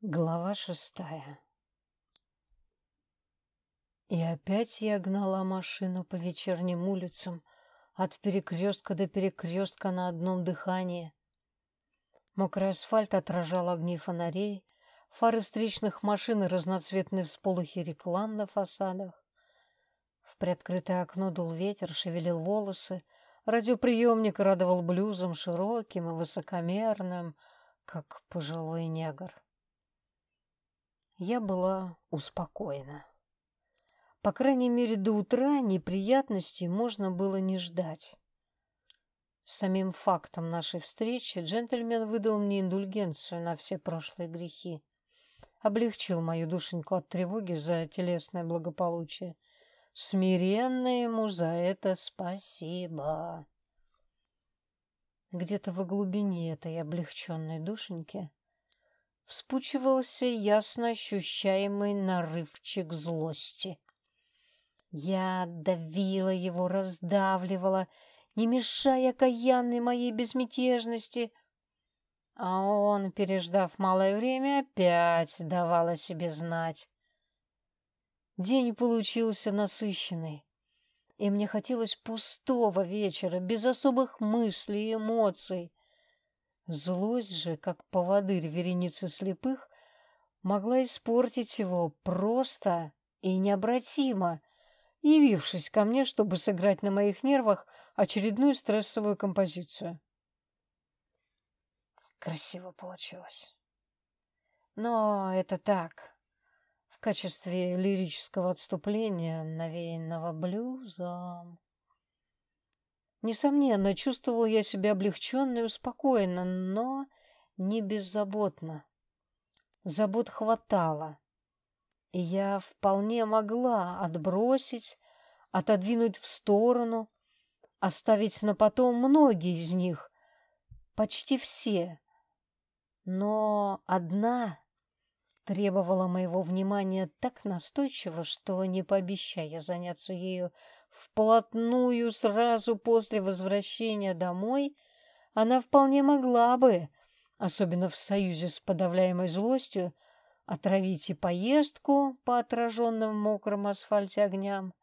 Глава шестая И опять я гнала машину по вечерним улицам, от перекрестка до перекрестка на одном дыхании. Мокрый асфальт отражал огни фонарей, фары встречных машин и разноцветные всполохи реклам на фасадах. В приоткрытое окно дул ветер, шевелил волосы, радиоприемник радовал блюзом широким и высокомерным, как пожилой негр я была успокоена. По крайней мере, до утра неприятностей можно было не ждать. Самим фактом нашей встречи джентльмен выдал мне индульгенцию на все прошлые грехи. Облегчил мою душеньку от тревоги за телесное благополучие. Смиренно ему за это спасибо. Где-то во глубине этой облегченной душеньки вспучивался ясно ощущаемый нарывчик злости. Я давила его, раздавливала, не мешая окаянной моей безмятежности, а он, переждав малое время, опять давал о себе знать. День получился насыщенный, и мне хотелось пустого вечера, без особых мыслей и эмоций. Злость же, как поводырь вереницы слепых, могла испортить его просто и необратимо, явившись ко мне, чтобы сыграть на моих нервах очередную стрессовую композицию. Красиво получилось. Но это так, в качестве лирического отступления, навеянного блюзом. Несомненно, чувствовал я себя облегченно и успокоенно, но не беззаботно. Забот хватало, и я вполне могла отбросить, отодвинуть в сторону, оставить на потом многие из них, почти все. Но одна требовала моего внимания так настойчиво, что, не пообещая заняться ею вплотную сразу после возвращения домой, она вполне могла бы, особенно в союзе с подавляемой злостью, отравить и поездку по отраженным мокром асфальте огням,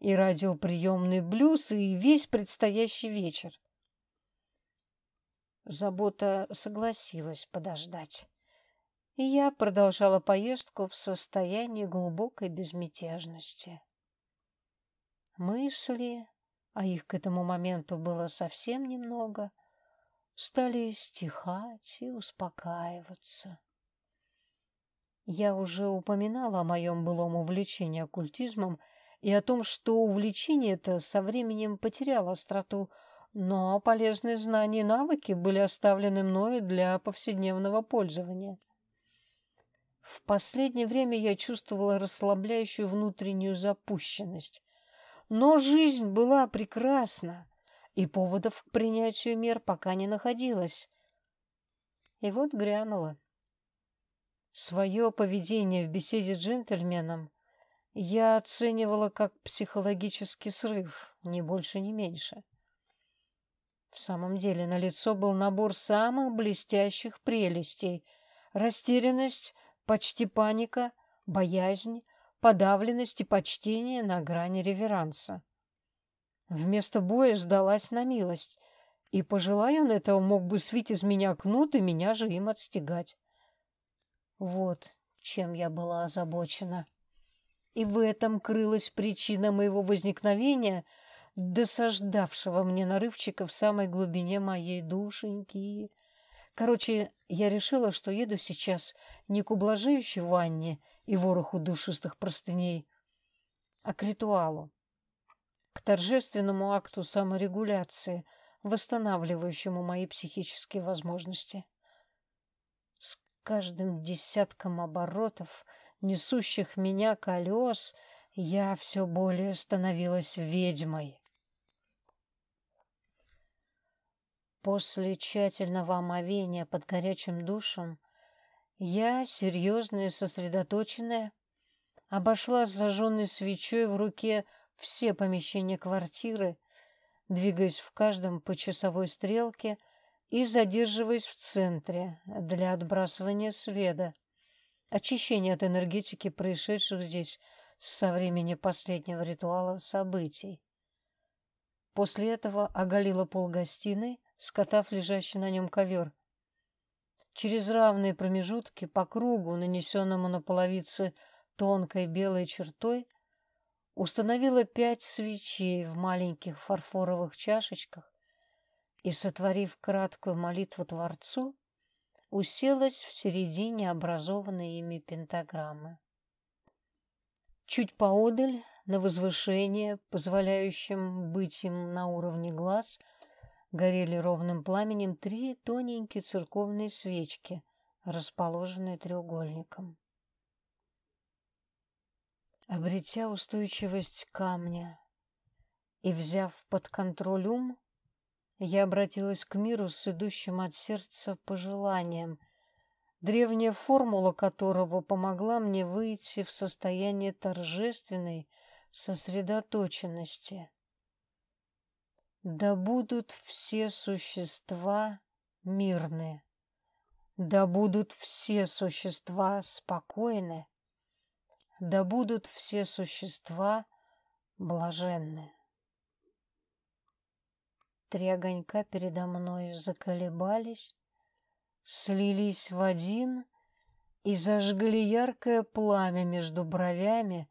и радиоприемный блюз, и весь предстоящий вечер. Забота согласилась подождать, и я продолжала поездку в состоянии глубокой безмятежности. Мысли, а их к этому моменту было совсем немного, стали стихать и успокаиваться. Я уже упоминала о моем былом увлечении оккультизмом и о том, что увлечение это со временем потеряло остроту, но полезные знания и навыки были оставлены мною для повседневного пользования. В последнее время я чувствовала расслабляющую внутреннюю запущенность, но жизнь была прекрасна, и поводов к принятию мер пока не находилось. И вот грянуло. Свое поведение в беседе с джентльменом я оценивала как психологический срыв, ни больше, ни меньше. В самом деле на лицо был набор самых блестящих прелестей. Растерянность, почти паника, боязнь, подавленность и почтение на грани реверанса. Вместо боя сдалась на милость, и, пожелая он этого, мог бы свить из меня кнут и меня же им отстегать. Вот чем я была озабочена. И в этом крылась причина моего возникновения, досаждавшего мне нарывчика в самой глубине моей душеньки. Короче, я решила, что еду сейчас не к ублажающей ванне и вороху душистых простыней, а к ритуалу, к торжественному акту саморегуляции, восстанавливающему мои психические возможности. С каждым десятком оборотов, несущих меня колес, я все более становилась ведьмой. После тщательного омовения под горячим душем я, серьезная и сосредоточенная, обошла с зажженной свечой в руке все помещения квартиры, двигаясь в каждом по часовой стрелке и задерживаясь в центре для отбрасывания следа, очищение от энергетики происшедших здесь со времени последнего ритуала событий. После этого оголила пол гостиной, скотав лежащий на нем ковер. Через равные промежутки по кругу, нанесенному на половице тонкой белой чертой, установила пять свечей в маленьких фарфоровых чашечках и, сотворив краткую молитву Творцу, уселась в середине образованной ими пентаграммы. Чуть поодаль на возвышение, позволяющем быть им на уровне глаз, горели ровным пламенем три тоненькие церковные свечки, расположенные треугольником. Обретя устойчивость камня и взяв под контроль ум, я обратилась к миру с идущим от сердца пожеланием, древняя формула которого помогла мне выйти в состояние торжественной сосредоточенности. Да будут все существа мирны, да будут все существа спокойны, да будут все существа блаженны. Три огонька передо мной заколебались, слились в один и зажгли яркое пламя между бровями,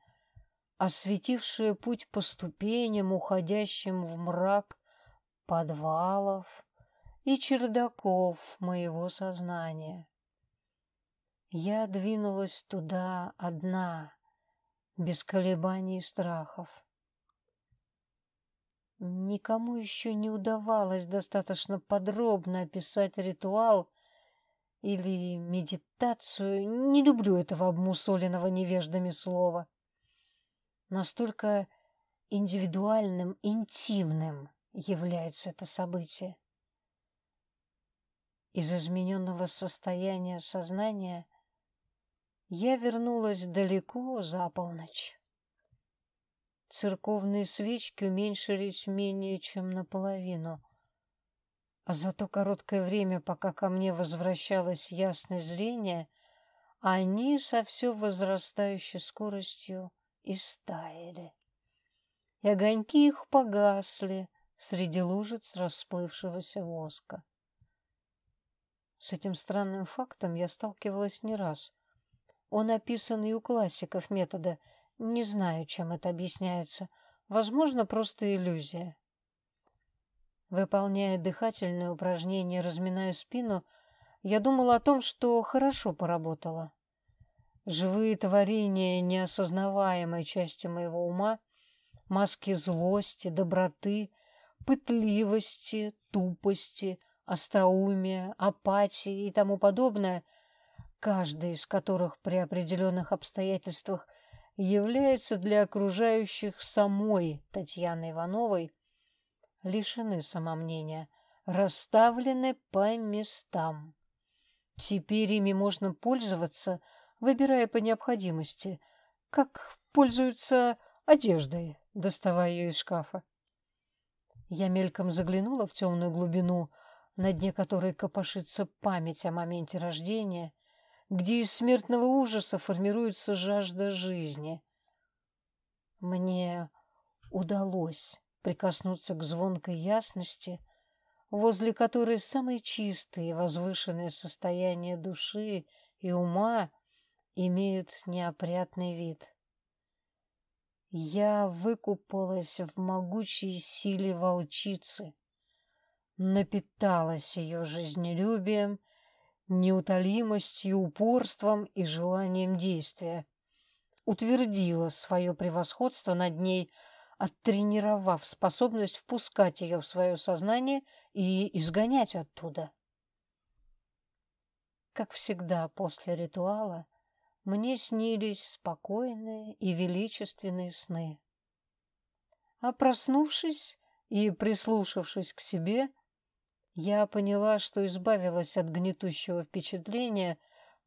осветившее путь по ступеням, уходящим в мрак подвалов и чердаков моего сознания. Я двинулась туда одна, без колебаний и страхов. Никому еще не удавалось достаточно подробно описать ритуал или медитацию. Не люблю этого обмусоленного невеждами слова настолько индивидуальным, интимным является это событие. Из измененного состояния сознания я вернулась далеко за полночь. Церковные свечки уменьшились менее чем наполовину, а за то короткое время, пока ко мне возвращалось ясное зрение, они со все возрастающей скоростью и стаяли. И огоньки их погасли среди лужиц расплывшегося воска. С этим странным фактом я сталкивалась не раз. Он описан и у классиков метода. Не знаю, чем это объясняется. Возможно, просто иллюзия. Выполняя дыхательные упражнения, разминая спину, я думала о том, что хорошо поработала. Живые творения неосознаваемой части моего ума, маски злости, доброты, пытливости, тупости, остроумия, апатии и тому подобное, каждый из которых при определенных обстоятельствах является для окружающих самой Татьяны Ивановой, лишены самомнения, расставлены по местам. Теперь ими можно пользоваться – выбирая по необходимости, как пользуются одеждой, доставая ее из шкафа. Я мельком заглянула в темную глубину, на дне которой копошится память о моменте рождения, где из смертного ужаса формируется жажда жизни. Мне удалось прикоснуться к звонкой ясности, возле которой самые чистые и возвышенные состояния души и ума имеют неопрятный вид. Я выкупалась в могучей силе волчицы, напиталась ее жизнелюбием, неутолимостью, упорством и желанием действия, утвердила свое превосходство над ней, оттренировав способность впускать ее в свое сознание и изгонять оттуда. Как всегда после ритуала, мне снились спокойные и величественные сны. А проснувшись и прислушавшись к себе, я поняла, что избавилась от гнетущего впечатления,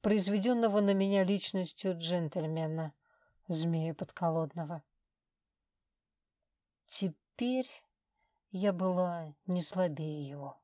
произведенного на меня личностью джентльмена, змея подколодного. Теперь я была не слабее его.